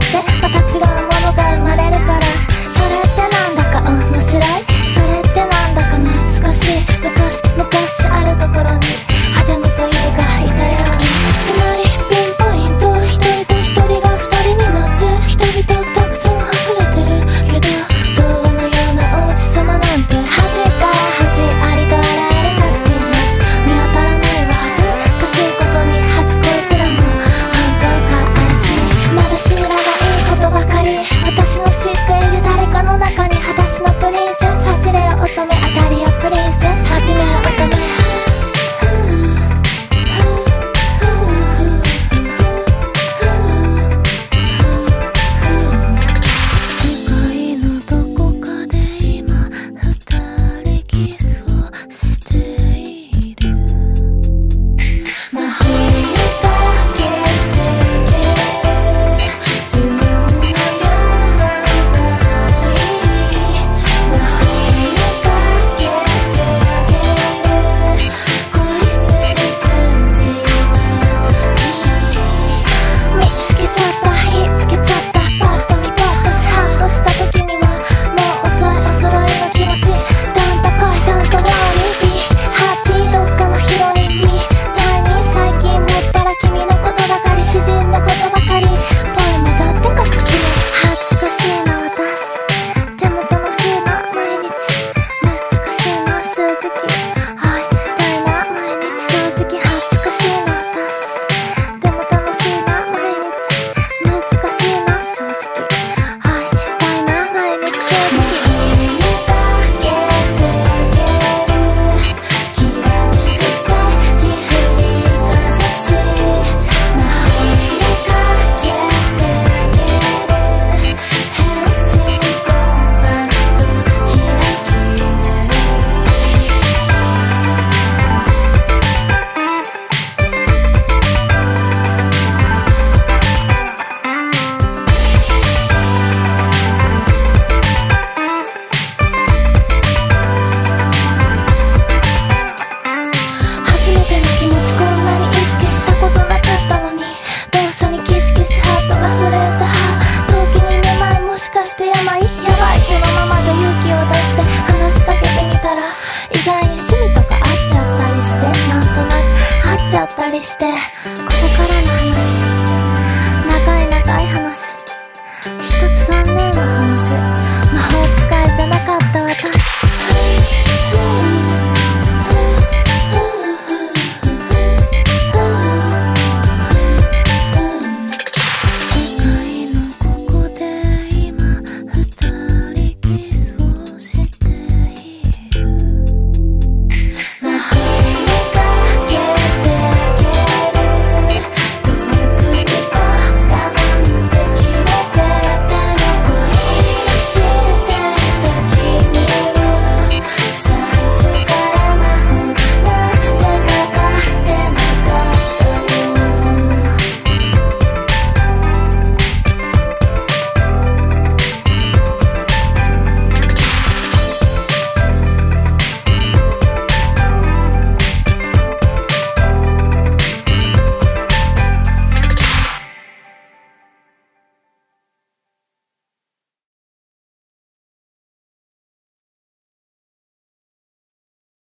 ってして。